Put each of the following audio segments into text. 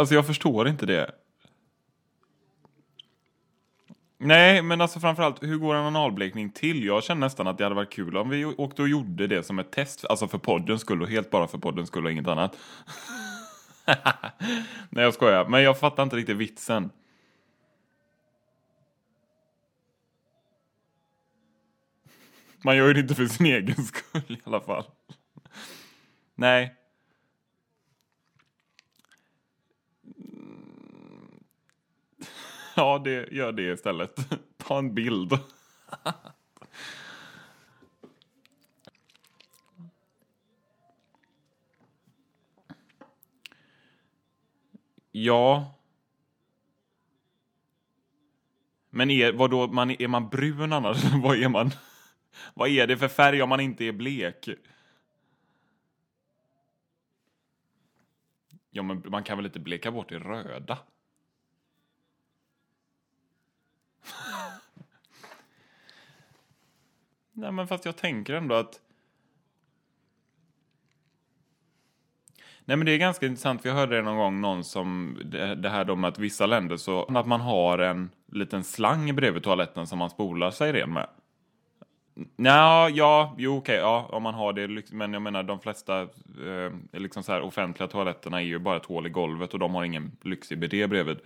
alltså jag förstår inte det. Nej, men alltså framförallt, hur går en analblekning till? Jag känner nästan att det hade varit kul om vi åkte och gjorde det som ett test, alltså för poddens skull och helt bara för poddens skull och inget annat. Nej, jag skojar. Men jag fattar inte riktigt vitsen. Man gör ju det inte för sin egen skull i alla fall. Nej. Ja, det, gör det istället. Ta en bild. ja. Men är, vadå, man, är man brun annars? vad är man? vad är det för färg om man inte är blek? Ja, men man kan väl inte bleka bort det röda? Nej, men fast jag tänker ändå att... Nej, men det är ganska intressant. Jag hörde det någon gång, någon som, det, här då med att vissa länder så, att man har en liten slang bredvid toaletten som man spolar sig ren med. Nja, ja, jo okej, ja, om man har det, men jag menar de flesta eh, liksom så här, offentliga toaletterna är ju bara ett hål i golvet och de har ingen lyxig bidé bredvid.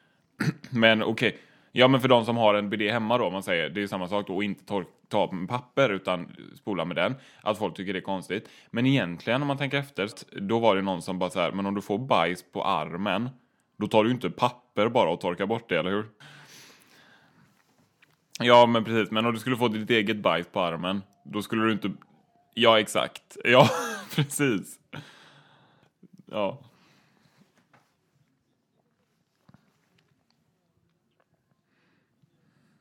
men okej, okay. Ja, men för de som har en bidé hemma då, man säger, det är samma sak då, och inte ta med papper utan spola med den, att folk tycker det är konstigt. Men egentligen, om man tänker efter, då var det någon som bara så här, men om du får bajs på armen, då tar du ju inte papper bara och torkar bort det, eller hur? Ja, men precis, men om du skulle få ditt eget bajs på armen, då skulle du inte... Ja, exakt. Ja, precis. Ja.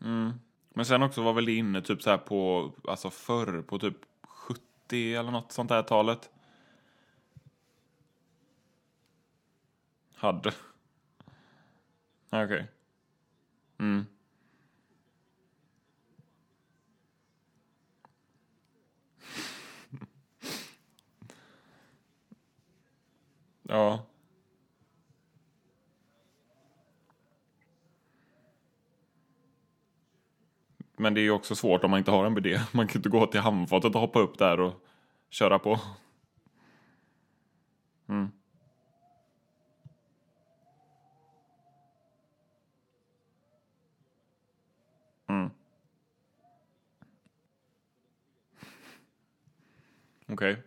Mm. Men sen också var väl det inne typ så här på, alltså förr, på typ 70 eller något sånt där talet. Hade. Okej. Okay. Mm. ja. Men det är ju också svårt om man inte har en bidé. Man kan inte gå till handfatet och hoppa upp där och köra på. Mm. Mm. Okej. Okay.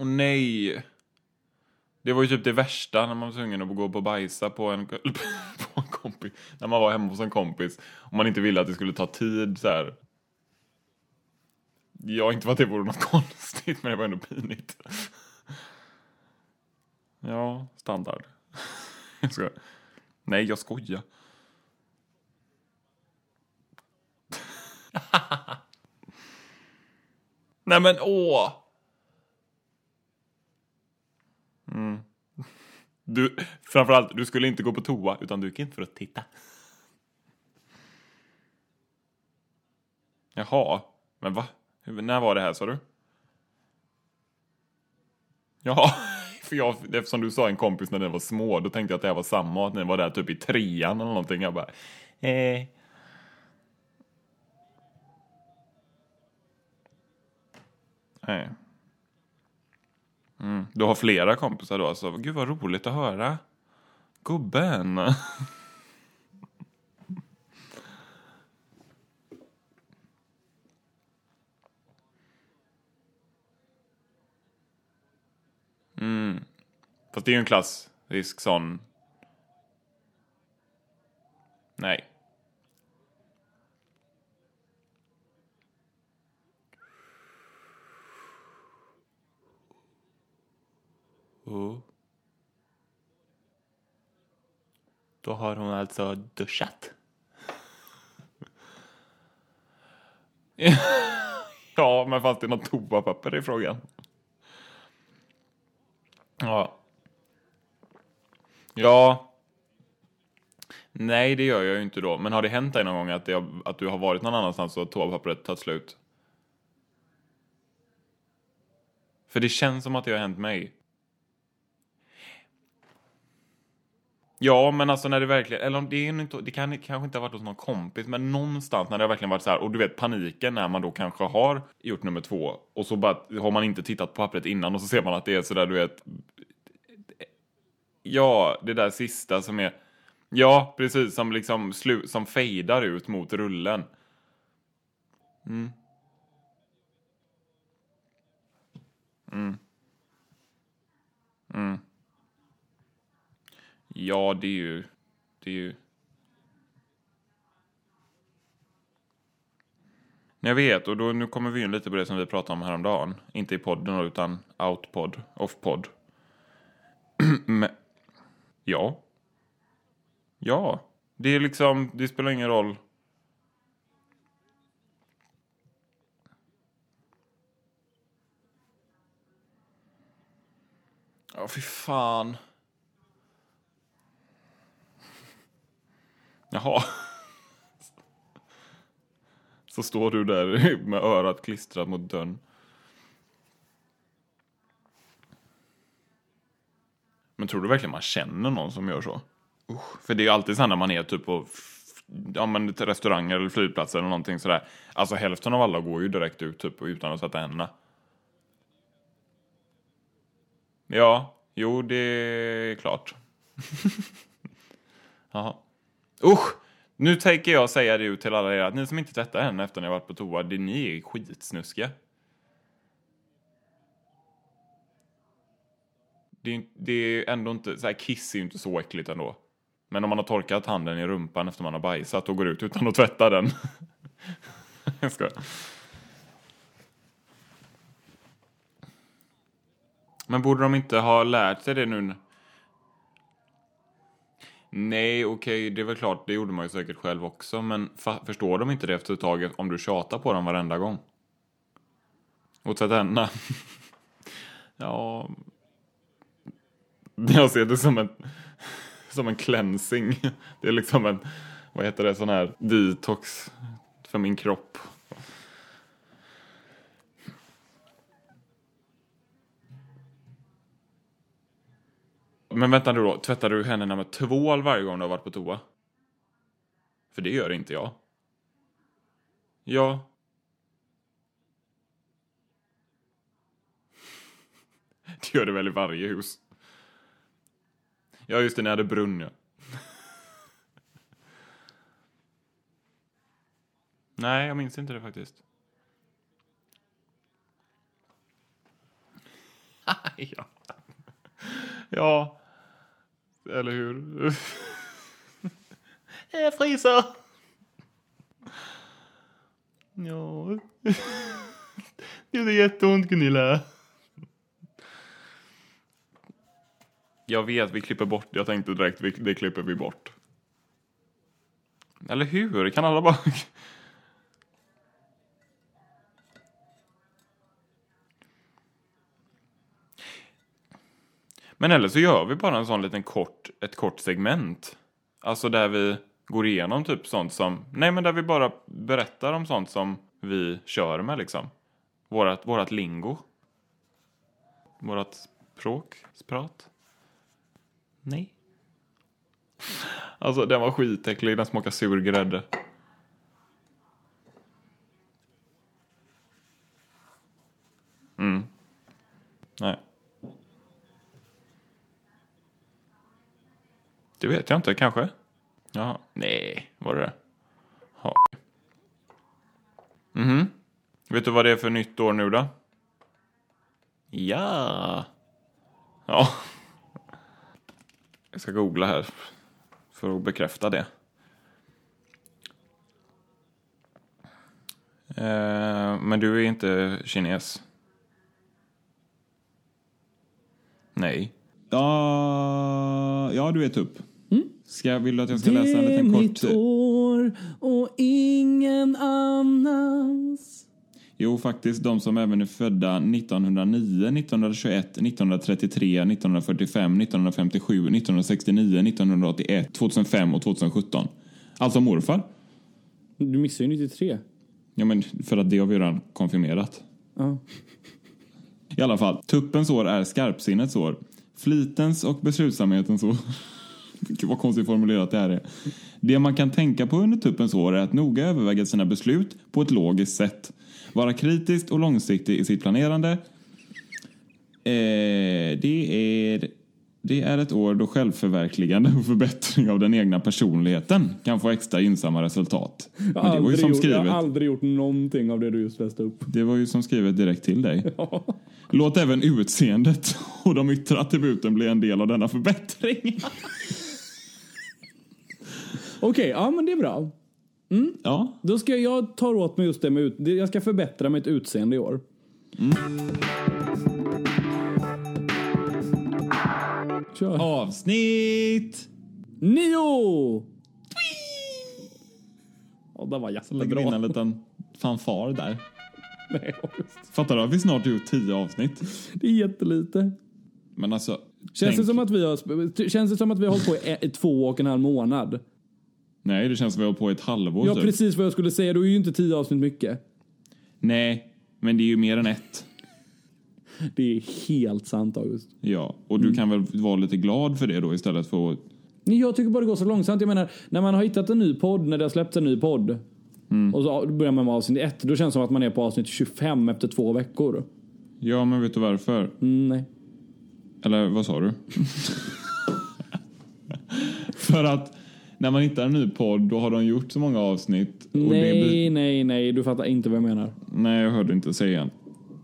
Och nej. Det var ju typ det värsta när man var tvungen att gå och bajsa på en, på en kompis. När man var hemma hos en kompis. Och man inte ville att det skulle ta tid så här. Ja, inte för att det vore något konstigt, men det var ändå pinigt. Ja, standard. Jag ska... Nej, jag skojar. Nej men åh! Mm. Du, framförallt, du skulle inte gå på toa, utan du gick in för att titta. Jaha, men va? När var det här, sa du? Jaha, för jag, eftersom du sa en kompis när den var små, då tänkte jag att det här var samma, att ni var där typ i trean eller någonting. Jag bara, eh. Nej. Mm. Du har flera kompisar då alltså. Gud vad roligt att höra. Gubben. Mm. Fast det är ju en klassisk sån... Nej. Oh. Då har hon alltså duschat. ja, men fanns det något toapapper i frågan? Ja. Ja. Nej, det gör jag ju inte då. Men har det hänt dig någon gång att, det, att du har varit någon annanstans och toapappret tagit slut? För det känns som att det har hänt mig. Ja, men alltså när det verkligen, eller om det, är inte, det kan kanske inte ha varit hos någon kompis, men någonstans när det verkligen varit så här, och du vet paniken när man då kanske har gjort nummer två och så bara har man inte tittat på pappret innan och så ser man att det är så där, du vet. Ja, det där sista som är, ja, precis, som liksom slu, som fejdar ut mot rullen. Mm. Mm. Mm. Ja, det är ju... Det är ju... Jag vet, och då, nu kommer vi in lite på det som vi pratade om häromdagen. Inte i podden utan outpod, offpod. Men, ja. Ja. Det är liksom, det spelar ingen roll. Ja, oh, fy fan. Jaha. Så står du där med örat klistrat mot dörren. Men tror du verkligen man känner någon som gör så? Usch. För det är ju alltid så när man är typ på ja, men restauranger eller flygplatser eller någonting sådär. Alltså hälften av alla går ju direkt ut typ utan att sätta händerna. Ja, jo det är klart. Jaha. Usch! Nu tänker jag säga det ut till alla er att ni som inte tvättar henne efter ni har varit på toa, det, ni är skitsnuskiga. Det, det är ändå inte, så här, kiss är ju inte så äckligt ändå. Men om man har torkat handen i rumpan efter man har bajsat och går ut utan att tvätta den. jag skojar. Men borde de inte ha lärt sig det nu Nej, okej, okay, det är väl klart, det gjorde man ju säkert själv också, men förstår de inte det efter ett tag om du tjatar på dem varenda gång? Och tvätta händerna? ja... Jag ser det som en, som en cleansing. Det är liksom en, vad heter det, sån här detox för min kropp. Men vänta nu då, tvättar du händerna med tvål varje gång du har varit på toa? För det gör inte jag. Ja. Det gör det väl i varje hus? Ja, just det, när det brunn, ja. Nej, jag minns inte det faktiskt. ja. ja. Eller hur? Jag fryser! Ja. Det gjorde jätteont Gunilla. Jag vet, vi klipper bort. Jag tänkte direkt, det klipper vi bort. Eller hur? Kan alla bara... Men eller så gör vi bara en sån liten kort, ett kort segment. Alltså där vi går igenom typ sånt som, nej men där vi bara berättar om sånt som vi kör med liksom. Vårat, vårat lingo. Vårat språk, sprat. Nej. Alltså den var skitäcklig, den smakar sur grädde. Mm. Nej. Det vet jag inte, kanske. Ja, nej, var det det? Ja. Mhm. Vet du vad det är för nytt år nu då? Ja. Ja. Jag ska googla här för att bekräfta det. Eh, men du är inte kines? Nej. Ja, ja du vet upp. Mm? Ska, vill du att jag ska läsa en liten kort... Det är mitt år och ingen annans. Jo, faktiskt de som även är födda 1909, 1921, 1933, 1945, 1957, 1969, 1981, 2005 och 2017. Alltså morfar. Du missar ju 93. Ja, men för att det har vi redan konfirmerat. Ja. I alla fall, tuppens år är skarpsinnets år. Flitens och beslutsamhetens år. Vad konstigt formulerat det här är. Det man kan tänka på under tuppens år är att noga överväga sina beslut på ett logiskt sätt. Vara kritisk och långsiktig i sitt planerande. Eh, det är det är ett år då självförverkligande och förbättring av den egna personligheten kan få extra gynnsamma resultat. Men det var ju som gjort, skrivet. jag har aldrig gjort någonting av det du just läste upp. Det var ju som skrivet direkt till dig. Låt även utseendet och de yttre attributen bli en del av denna förbättring. Okej, ja men det är bra. Ja, Då ska jag ta åt mig just det med ut, jag ska förbättra mitt utseende i år. Kör. avsnitt! Nio! Ja, det var Så lägger in en jättebra. liten fanfar där. Nej. Fattar du att vi snart gjort tio avsnitt? Det är jättelite. Men alltså, Känns tänk- det, som att vi har, känns det som att vi har hållit på i, i två och en halv månad? Nej, det känns som vi har hållit på i ett halvår Ja, typ. precis vad jag skulle säga. Då är ju inte tio avsnitt mycket. Nej, men det är ju mer än ett. Det är helt sant, August. Ja, och du kan väl vara lite glad för det då istället för att... Jag tycker bara det går så långsamt. Jag menar, när man har hittat en ny podd, när det har släppts en ny podd och så börjar man med avsnitt ett, då känns det som att man är på avsnitt 25 efter två veckor. Ja, men vet du varför? Mm, nej. Eller vad sa du? för att när man hittar en ny podd då har de gjort så många avsnitt. Och Nej, Det blir... nej, nej, du fattar inte vad jag menar. Nej, jag hörde inte säga.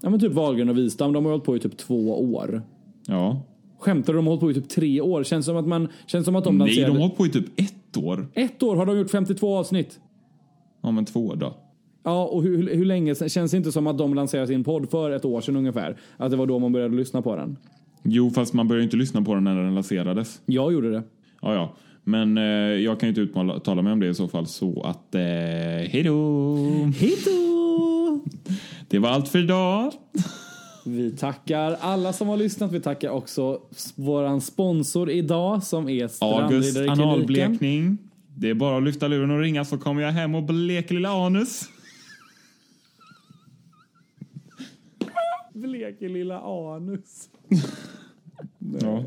Ja men typ Wahlgren och Wistam, de har hållit på i typ två år. Ja. Skämtar du? De har hållit på i typ tre år. Känns som att man, känns som att de Nej, lanserade... de har hållit på i typ ett år. Ett år har de gjort 52 avsnitt. Ja, men två då. Ja, och hur, hur länge sen? Känns det inte som att de lanserade sin podd för ett år sedan ungefär? Att det var då man började lyssna på den. Jo, fast man började inte lyssna på den när den lanserades. Jag gjorde det. Ja, ja. Men eh, jag kan ju inte uttala mig om det i så fall så att... Eh, hej då! Hejdå! Det var allt för idag. Vi tackar alla som har lyssnat. Vi tackar också våran sponsor idag som är August analblekning. Det är bara att lyfta luren och ringa så kommer jag hem och bleker lilla anus. Bleker lilla anus. Ja.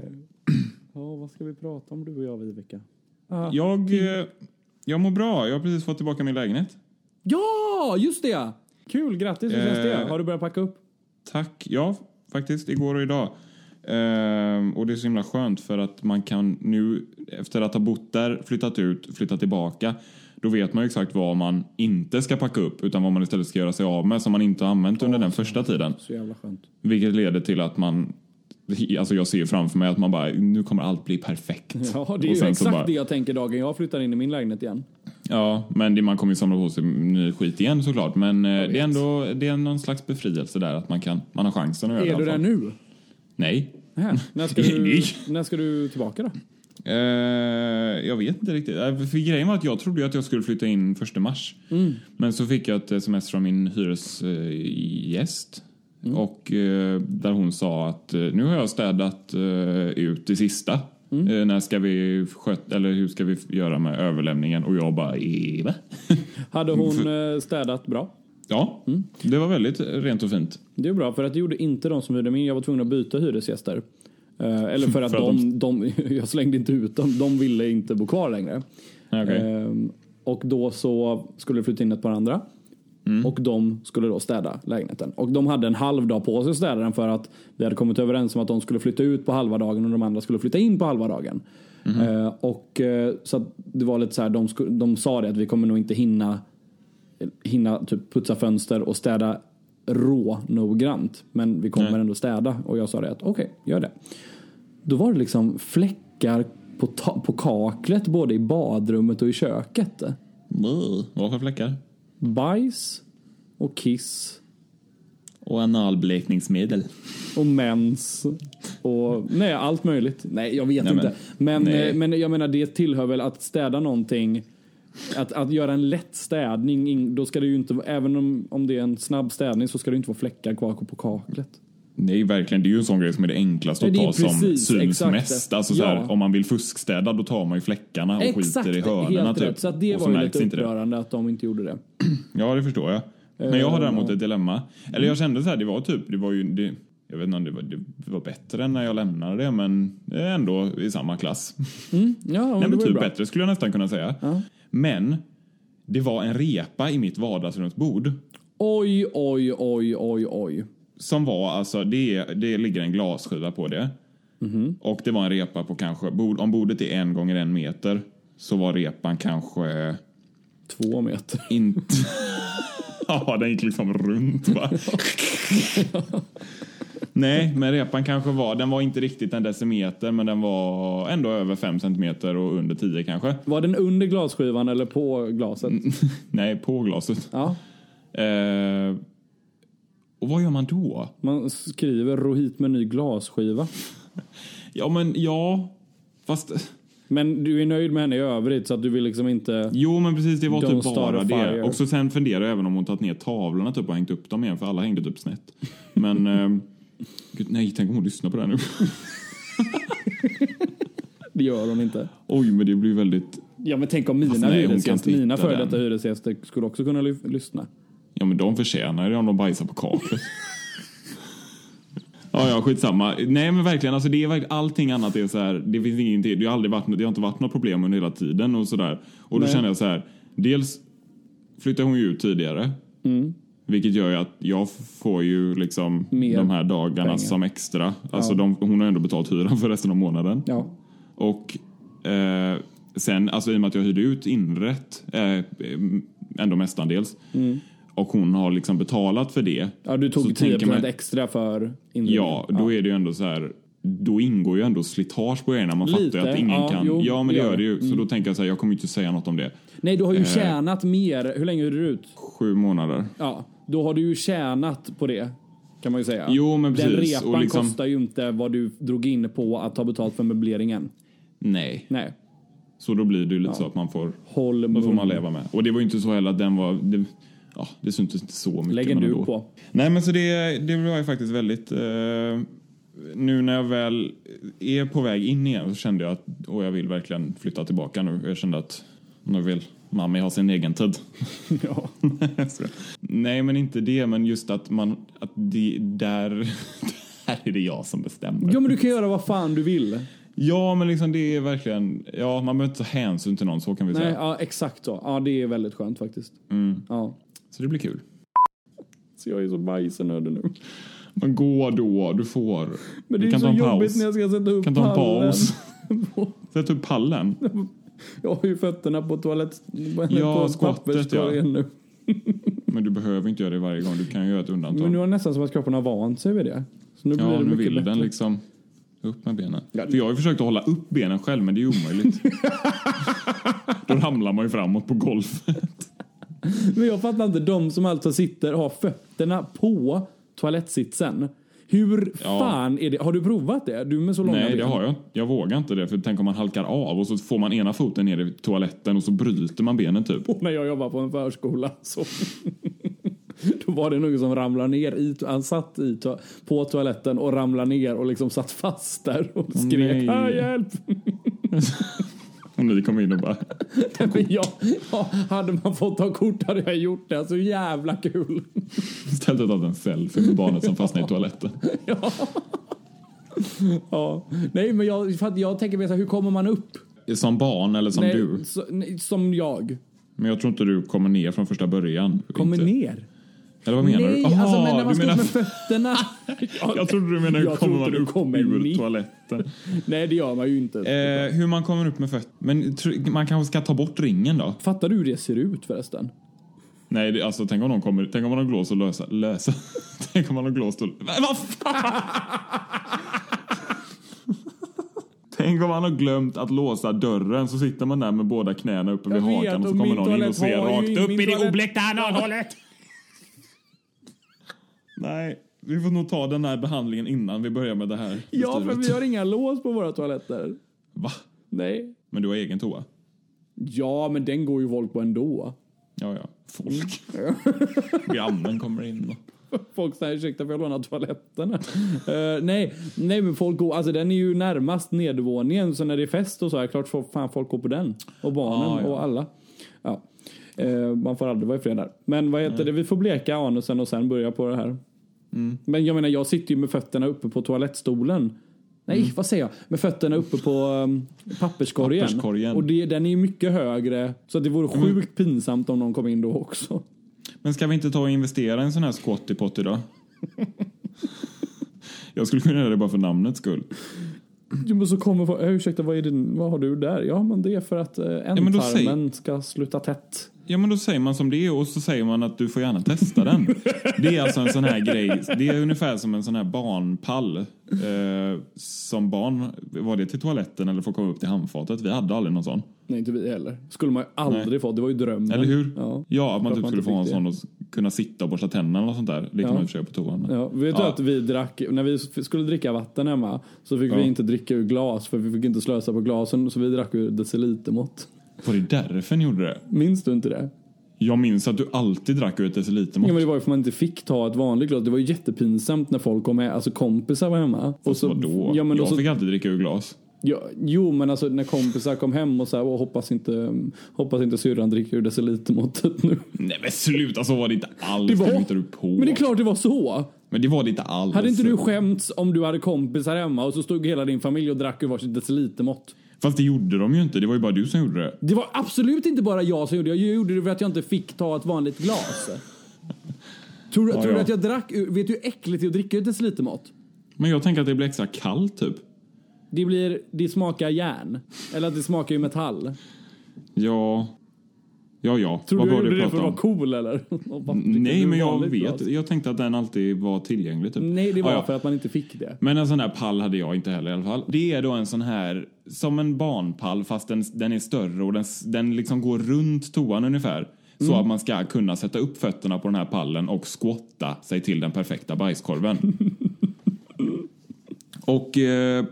Ja, vad ska vi prata om du och jag Viveka? Jag, eh, jag mår bra. Jag har precis fått tillbaka min lägenhet. Ja, just det! Kul, grattis. Hur känns det? Eh. Har du börjat packa upp? Tack. Ja, faktiskt igår och idag. Ehm, och det är så himla skönt för att man kan nu efter att ha bott där, flyttat ut, flyttat tillbaka. Då vet man ju exakt vad man inte ska packa upp utan vad man istället ska göra sig av med som man inte har använt under den första tiden. Så jävla skönt. Vilket leder till att man Alltså jag ser framför mig att man bara, nu kommer allt bli perfekt. Ja, det är ju exakt bara- det jag tänker dagen jag flyttar in i min lägenhet igen. Ja, men det, man kommer ju samla på sig ny skit igen såklart. Men eh, det är ändå det är någon slags befrielse där att man kan, man har chansen att göra det. i Är du där nu? Nej. Här. När, ska du, när ska du tillbaka då? Eh, jag vet inte riktigt. Eh, För grejen var att jag trodde att jag skulle flytta in första mars. Men så fick jag ett sms från min hyresgäst. Och eh, där hon sa att nu har jag städat eh, ut det sista. Eh, när ska vi sköta, eller hur ska vi göra med överlämningen? Och jag bara, eh, va? Hade hon städat bra? ja, det var väldigt rent och fint. Det är bra, för att det gjorde inte de som hyrde min. Jag var tvungen att byta hyresgäster. Eh, eller för att, För att de, de, jag slängde inte ut dem. De ville inte bo kvar längre. Okej. Ehm, och då så skulle det flytta in ett par andra. Och de skulle då städa lägenheten. Och de hade en halv dag på sig att städa den för att vi hade kommit överens om att de skulle flytta ut på halva dagen och de andra skulle flytta in på halva dagen. Eh, och eh, så att det var lite så här, de, de sa det att vi kommer nog inte hinna hinna typ putsa fönster och städa rå noggrant. Men vi kommer Nej. ändå städa. Och jag sa det att okej, gör det. Då var det liksom fläckar på, på kaklet både i badrummet och i köket. Vad för fläckar? Bajs och kiss Och analblekningsmedel. och mens och nej, allt möjligt. Nej, jag vet Nej, inte. Men, nej. eh, men jag menar, det tillhör väl att städa någonting. Att, att göra en lätt städning, in- då ska det ju inte, även om, om det är en snabb städning så ska det inte vara fläckar kvar på kaklet. Nej, verkligen. Det är ju en sån grej som är det enklaste att ta som syns exakt. mest. Alltså, så Ja. här, om man vill fuskstäda då tar man ju fläckarna och Exakt, skiter i hörnorna. helt typ. rätt. Så att det Och så var ju lite det. upprörande att de inte gjorde det. Ja, det förstår jag. Men jag har däremot ett dilemma. Eller jag kände så här, det var typ, det var ju, det, jag vet inte om det var, det var bättre än när jag lämnade det, men ändå i samma klass. Mm. Ja, Nej, det men typ bättre skulle jag nästan kunna säga. Ja. Men det var en repa i mitt vardagsrumsbord. Oj, oj, oj, oj, oj. Som var alltså, det, det ligger en glasskiva på det. Mhm. Och det var en repa på kanske, om bordet är en gånger en meter så var repan kanske Två meter. inte... ja, den gick liksom runt va. Nej, men repan kanske var, den var inte riktigt en decimeter men den var ändå över fem centimeter och under tio kanske. Var den under glasskivan eller på glaset? Nej, på glaset. Ja. Eh, och vad gör man då? Man skriver Rohit med ny glasskiva. Ja, men ja. Fast... Men du är nöjd med henne i övrigt så att du vill liksom inte... Jo, men precis, det var Don't typ bara det. Och så sen funderar jag även om hon tagit ner tavlorna typ och hängt upp dem igen, för alla hängde typ snett. Men... ehm, gud, nej, tänk om hon lyssnar på det här nu. Det gör hon inte. Oj, men det blir väldigt... Ja men tänk om mina Fast nej, hon kan hyresgäster, inte mina hitta före den. detta hyresgäster skulle också kunna ly- lyssna. Ja, men de förtjänar det om de bajsar på kaklet. Ja, ja, skitsamma. Nej, men verkligen, alltså det är allting annat är så här, det finns ingenting, det har aldrig varit, det har inte varit några problem under hela tiden och sådär. Och då Nej. känner jag så här, dels flyttar hon ju ut tidigare. Vilket gör ju att jag får ju liksom Mer de här dagarna pengar. som extra. Alltså Ja. de, hon har ändå betalt hyran för resten av månaden. Ja. Och eh, sen, alltså i och med att jag hyrde ut inrätt, eh, ändå mestadels. Och hon har liksom betalat för det. Mm. Ja du tog tänker 10% man- extra för inredning. Ja, då är det ju ändå så här. Då ingår ju ändå slitage på grejerna. Man Lite, fattar ju att ingen ja, kan. jo, ja, men det gör det ju. Så då tänker jag så här, jag kommer ju inte säga något om det. Nej du har ju Eh. tjänat mer. Hur länge hyrde du ut? Sju månader. Ja, då har du ju tjänat på det. Kan man ju säga. Jo, men Den precis. repan Och liksom- kostar ju inte vad du drog in på att ta betalt för möbleringen. Nej. Nej. Så då blir det ju lite så att man får, Håll då får mun. man leva med. Och det var ju inte så heller att den var, det, ja, det syntes inte så mycket. Lägger du ändå. på. Nej, men så det, det var ju faktiskt väldigt, eh, nu när jag väl är på väg in igen så kände jag att, och jag vill verkligen flytta tillbaka nu. Jag kände att nu vill mamma ha sin egen tid. Ja. Nej, men inte det, men just att man, att det, där, där är det jag som bestämmer. ja men du kan göra vad fan du vill. Ja, men liksom det är verkligen, ja, man behöver inte ta hänsyn till någon, så kan vi Nej, säga. ja exakt så. Ja det är väldigt skönt faktiskt. Mm. Ja. Så det blir kul. Så jag är så bajsnödig nu. Men gå då, du får. Men det Vi är kan så ta en jobbigt paus. när jag ska sätta upp kan ta en pallen. paus. Sätt upp pallen. Jag har ju fötterna på toalett... Ja, på papperskorgen nu. Men du behöver inte göra det varje gång, du kan ju göra ett undantag. Men nu är det nästan som att kroppen har vant sig vid det. Så nu blir ja, det nu vill bättre. den liksom upp med benen. Ja, För jag har ju försökt att hålla upp benen själv, men det är omöjligt. Då ramlar man ju framåt på golvet. Men jag fattar inte, de som alltså sitter har fötterna på toalettsitsen. Hur Ja. fan är det? Har du provat det? Du med så långa Nej, ben. det har jag. Jag vågar inte det, för tänk om man halkar av och så får man ena foten ner i toaletten och så bryter man benen typ. Och när jag jobbade på en förskola så... Då var det någon som ramlade ner i, han satt i, på toaletten och ramlade ner och liksom satt fast där och skrek nej. "Ah, hjälp! Och ni kom in och bara... Men jag, ja, hade man fått ta kort hade jag gjort det, så jävla kul! Ställt ut en selfie med barnet som fastnade i toaletten. Ja. ja. Nej men jag, för jag tänker mig så här, hur kommer man upp? Som barn eller som nej, du. Så, nej, som jag. Men jag tror inte du kommer ner från första början. Kommer inte. ner? Eller vad menar nej, du? Aha, alltså men när man ska menar... med fötterna. Jag trodde du menade hur kommer man upp kommer ur ner. toaletten. nej det gör man ju inte. Eh, hur man kommer upp med fötterna. Men man kanske ska ta bort ringen då? Fattar du hur det ser ut förresten? Nej, det, alltså tänk om någon kommer, tänk om man har glåst och lösa, lösa. tänk om man har glåst och... Vad fan! Tänk om man har glömt att låsa dörren så sitter man där med båda knäna uppe vid hakan och så kommer någon in och ser rakt upp i det obläckta analhålet. Nej, vi får nog ta den här behandlingen innan vi börjar med det här Ja, för vi har inga lås på våra toaletter. Va? Nej. Men du har egen toa? Ja, men den går ju folk på ändå. Ja, ja. Folk. Grannen kommer in och... Folk säger ursäkta får jag låna toaletten? uh, nej, nej men folk går, alltså den är ju närmast nedervåningen så när det är fest och så är klart får fan folk går på den. Och barnen Ah, ja. och alla. Eh, man får aldrig vara i fred där. Men vad heter det, vi får bleka anusen och sen börja på det här. Mm. Men jag menar, jag sitter ju med fötterna uppe på toalettstolen. Nej, mm. vad säger jag? Med fötterna uppe på um, papperskorgen. papperskorgen. Och det, den är ju mycket högre. Så det vore mm. sjukt mm. pinsamt om någon kom in då också. Men ska vi inte ta och investera i en sån här squatty potty då? jag skulle kunna göra det bara för namnets skull. Jo, men så kommer, ursäkta, vad, är det, vad har du där? Ja, men det är för att eh, ändtarmen ja, ska sluta tätt. Ja men då säger man som det är och så säger man att du får gärna testa den. Det är alltså en sån här grej, det är ungefär som en sån här barnpall. Eh, som barn, var det till toaletten eller att komma upp till handfatet? Vi hade aldrig någon sån. Nej inte vi heller. Skulle man ju aldrig Nej. få, det var ju drömmen. Eller hur? Ja, ja att man typ man skulle få en sån och kunna sitta och borsta tänderna och sånt där. Det kan ja. man ju på toan. Ja, vet du ja. att vi drack, när vi skulle dricka vatten hemma så fick ja. vi inte dricka ur glas för vi fick inte slösa på glasen så vi drack ur decilitermått. Var det därför ni gjorde det? Minns du inte det? Jag minns att du alltid drack ur ett decilitermått. Ja, men det var ju för man inte fick ta ett vanligt glas. Det var ju jättepinsamt när folk kom med, alltså kompisar var hemma. Och så, vadå? Ja, men jag så, fick alltid dricka ur glas. Ja, jo, men alltså när kompisar kom hem och så här, hoppas inte, hoppas inte syrran dricker ur decilitermåttet nu. Nej men sluta, så var det inte alls. Det var, du på. Men det är klart det var så. Men det var det inte alls. Hade inte du skämts om du hade kompisar hemma och så stod hela din familj och drack ur varsitt decilitermått? Fast det gjorde de ju inte, det var ju bara du som gjorde det. Det var absolut inte bara jag som gjorde det. Jag gjorde det för att jag inte fick ta ett vanligt glas. tror, ja, tror du att jag drack, vet du hur äckligt det är att dricka ett decilitermått? Men jag tänker att det blir extra kallt typ. Det blir, det smakar järn. Eller att det smakar ju metall. Ja. Ja, ja. Tror Vad du gjorde det för att vara cool eller? Nej, men jag vet. Jag tänkte att den alltid var tillgänglig. Typ. Nej, det var ah, ja. för att man inte fick det. Men en sån här pall hade jag inte heller i alla fall. Det är då en sån här, som en barnpall fast den, den är större och den, den liksom går runt toan ungefär. Så mm. att man ska kunna sätta upp fötterna på den här pallen och skotta sig till den perfekta bajskorven. och eh,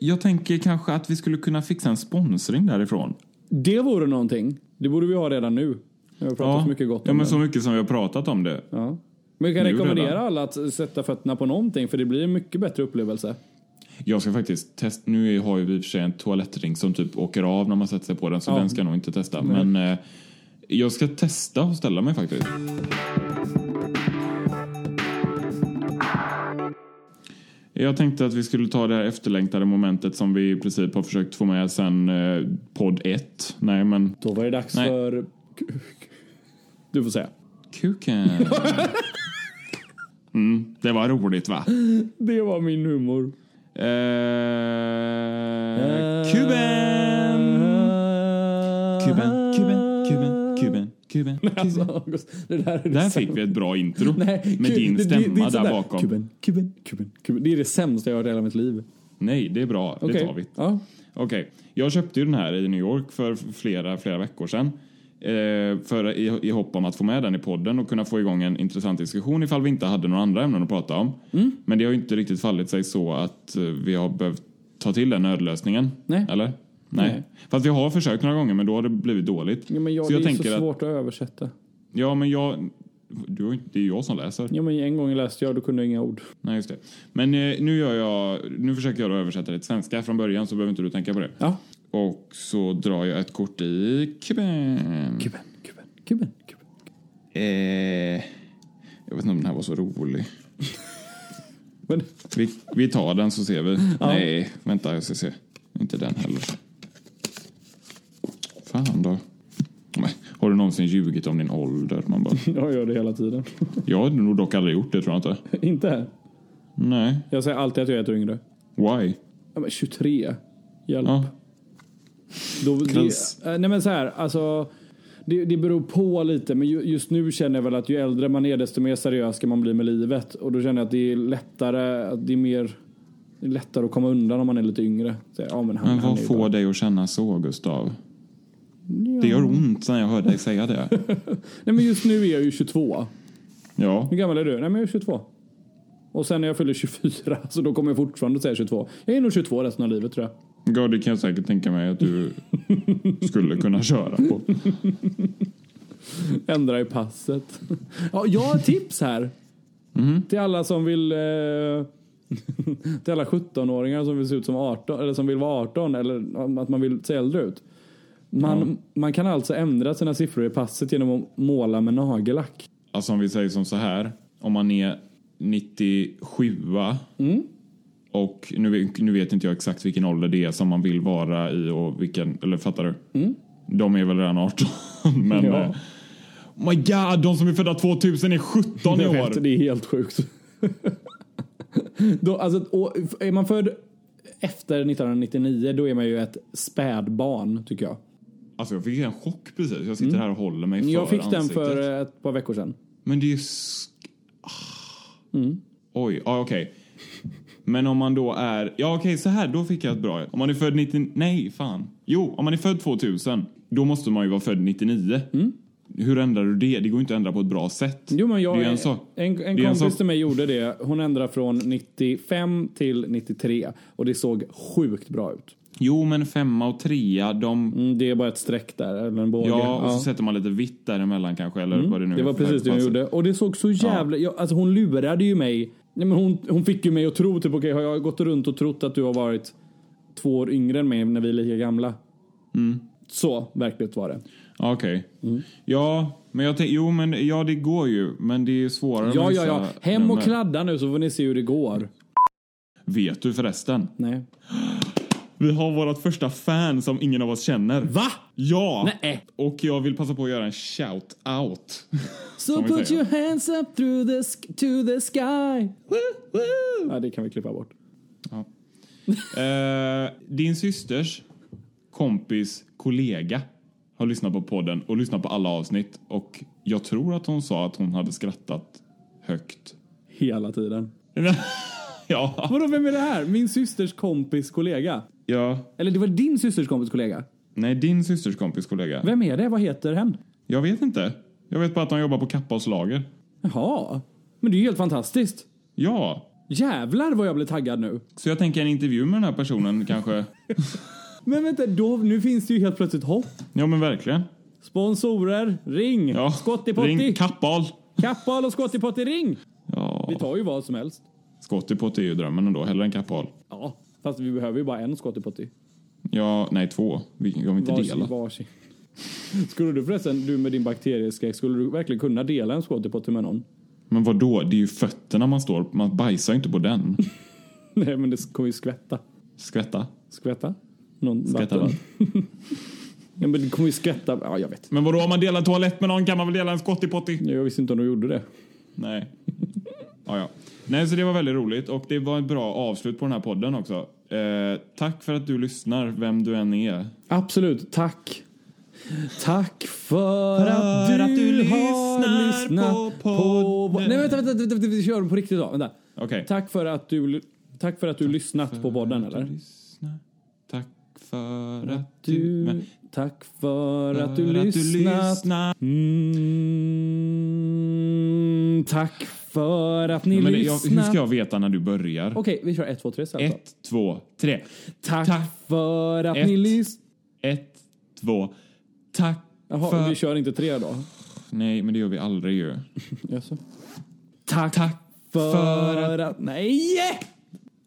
jag tänker kanske att vi skulle kunna fixa en sponsring därifrån. Det vore någonting. Det borde vi ha redan nu. Vi har pratat ja, så mycket gott om Ja, men så mycket som vi har pratat om det. Ja. Men vi kan nu rekommendera redan. alla att sätta fötterna på någonting för det blir en mycket bättre upplevelse. Jag ska faktiskt testa. Nu har ju i och för sig en toalettring som typ åker av när man sätter sig på den så ja. den ska jag nog inte testa. Men eh, jag ska testa och ställa mig faktiskt. Jag tänkte att vi skulle ta det här efterlängtade momentet som vi i princip har försökt få med sen eh, podd 1. Nej, men... Då var det dags Nej. för... Du får säga. Kuken. mm, det var roligt va? Det var min humor. Eh, kuben! Kuben. Kuben. Alltså, det där, är där fick vi ett bra intro. Nej, med din stämma det, det, det där bakom. Kuben, kuben, kuben, kuben. Det är det sämsta jag har hört i hela mitt liv. Nej, det är bra. Okay. Det tar vi. Ja. Okej. Okay. Jag köpte ju den här i New York för flera, flera veckor sedan. Eh, för i, i hopp om att få med den i podden och kunna få igång en intressant diskussion ifall vi inte hade några andra ämnen att prata om. Mm. Men det har ju inte riktigt fallit sig så att eh, vi har behövt ta till den nödlösningen. Nej. Eller? Nej. Nej. Fast vi har försökt några gånger men då har det blivit dåligt. Ja, men jag, så jag det är så svårt att, att översätta. Ja men jag... Du, det är ju jag som läser. Ja men en gång läste jag då kunde jag inga ord. Nej just det. Men eh, nu gör jag... Nu försöker jag översätta det till svenska från början så behöver inte du tänka på det. Ja. Och så drar jag ett kort i kuben. Kuben, kuben, kuben, kuben. Eh, jag vet inte om den här var så rolig. Vi, vi tar den så ser vi. Ja. Nej, vänta jag ska se. Inte den heller. Fan då. Men, har du någonsin ljugit om din ålder? Man bara, jag gör det hela tiden. jag har nog dock aldrig gjort det tror jag inte. inte? Nej. Jag säger alltid att jag är ett yngre. Why? Ja, men 23. Hjälp. Ja. Då, det, eh, nej men så här, alltså. Det, det beror på lite, men just nu känner jag väl att ju äldre man är desto mer seriös ska man bli med livet. Och då känner jag att det är lättare, det är mer det är lättare att komma undan om man är lite yngre. Så, ja, men, han, men vad får bara... dig att känna så, Gustav? Ja. Det gör ont när jag hör dig säga det. Nej, men just nu är jag ju 22. Ja. Hur gammal är du? Nej, men jag är 22. Och sen när jag fyller 24, så då kommer jag fortfarande säga 22. Jag är nog 22 resten av livet tror jag. Ja, det kan jag säkert tänka mig att du skulle kunna köra på. Ändra i passet. Ja, jag har tips här. Mm. Till alla som vill eh, till alla 17-åringar som vill se ut som 18 eller som vill vara 18 eller att man vill se äldre ut. Man, ja. man kan alltså ändra sina siffror i passet genom att måla med nagellack. Alltså om vi säger som så här. Om man är 97 Och nu, vet- nu vet inte jag exakt vilken ålder det är som man vill vara i och vilken, eller fattar du? De är väl redan 18. Men Ja. eh, oh my god, de som är födda 2000 är 17 i år. vet, det är helt sjukt. då, alltså, och är man född efter 1999 då är man ju ett spädbarn tycker jag. Alltså jag fick en chock precis. Jag sitter här och håller mig för Mm. Jag fick den ansiktet. för ett par veckor sedan. Men det är ju... sk- Ah. Mm. Oj, ja okej. Men om man då är... Ja okej, så här, då fick jag ett bra. Om man är född 90... Nej, fan. Jo, om man är född 2000, då måste man ju vara född 99. Hur ändrar du det? Det går ju inte att ändra på ett bra sätt. Mm. Jo men jag, det är en, en sak. en, en en kompis sak- till mig gjorde det. Hon ändrade från 95 till 93 och det såg sjukt bra ut. Jo, men femma och trea, de... Mm, det är bara ett streck där, eller en båge. Ja, och så sätter man lite vitt däremellan kanske, eller vad det nu Det var precis det hon gjorde. Och det såg så jävla... Ja. alltså hon lurade ju mig. Nej, men hon, hon fick ju mig att tro, typ okej har jag gått runt och trott att du har varit två år yngre än mig när vi är lika gamla? Mm. Så verkligt var det. Ja, Okej. Mm. Ja, men jag tänkte... Jo, men ja, det går ju. Men det är svårare Ja, ja, ja. Hem och kladda nu så får ni se hur det går. Vet du förresten? Nej. Vi har vårt första fan som ingen av oss känner. Va? Ja! Nej. Och jag vill passa på att göra en shout-out. So put your hands up through the, to the sky. Woo, woo. Ja, det kan vi klippa bort. eh, din systers kompis kollega har lyssnat på podden och lyssnat på alla avsnitt. Och jag tror att hon sa att hon hade skrattat högt. Hela tiden. ja. Vadå, vem är det här? Min systers kompis kollega? Ja. Eller det var din systers kompis kollega? Nej, din systers kompis kollega. Vem är det? Vad heter hen? Jag vet inte. Jag vet bara att de jobbar på Kappas lager. Jaha. Men det är ju helt fantastiskt. Ja. Jävlar vad jag blev taggad nu. Så jag tänker en intervju med den här personen kanske. Men vänta, då, nu finns det ju helt plötsligt hopp. Ja, men verkligen. Sponsorer, ring! Ja. Skottipotti! Ring Kappahl. Kappal och Skottipotti, ring! Ja. Vi tar ju vad som helst. Skottipott är ju drömmen ändå, hellre än Kappahl. Ja, fast vi behöver ju bara en Skottipotti. Ja, nej två. Vi kan vi inte Varsin, dela. varsin. Skulle du förresten, du med din bakterieskräck, skulle du verkligen kunna dela en Skottipotti med någon? Men vad då? Det är ju fötterna man står på. Man bajsar ju inte på den. Nej, men det kommer ju skvätta. Skvätta. Skvätta? Någon Skvätta vatten. ja, men det kommer ju skvätta. Ja, jag vet. Men vadå, om man delar toalett med någon kan man väl dela en skottipotti? Jag visste inte om de gjorde det. Nej. Ja, ja. Nej, så det var väldigt roligt och det var ett bra avslut på den här podden också. Eh, tack för att du lyssnar, vem du än är. Absolut, tack. Tack för, att, du att du lyssnar lyssnat på på... podden. Nej, vänta, vänta, vänta, vänta, vi kör på riktigt då. Vänta. Okej. Tack för att du, tack för att du lyssnat på podden, För eller? Tack för att Du. Men- tack för att för du lyssnat. Mm, tack för att ni Men jag, lyssnat. hur ska jag veta när du börjar? Okej, vi kör ett, två, tre istället då. Ett, två, tre. Tack, för att Ett. ni lyssnat. Ett, två. Tack Jaha, för... vi kör inte tre då? Nej, men det gör vi aldrig ju. Jaså? Tack, Tack för, för att... Nej!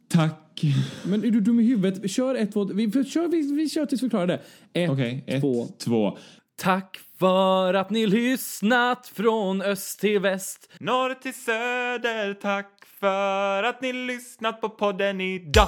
Tack. Men är du dum i huvudet? Kör ett, två, vi, vi, kör, vi, vi kör tills vi klarar det. Ett, Okej, ett, två. två. Tack för att ni lyssnat från öst till väst. Norr till söder, tack för att ni lyssnat på podden idag.